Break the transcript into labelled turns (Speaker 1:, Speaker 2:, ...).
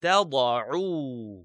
Speaker 1: تضعوا.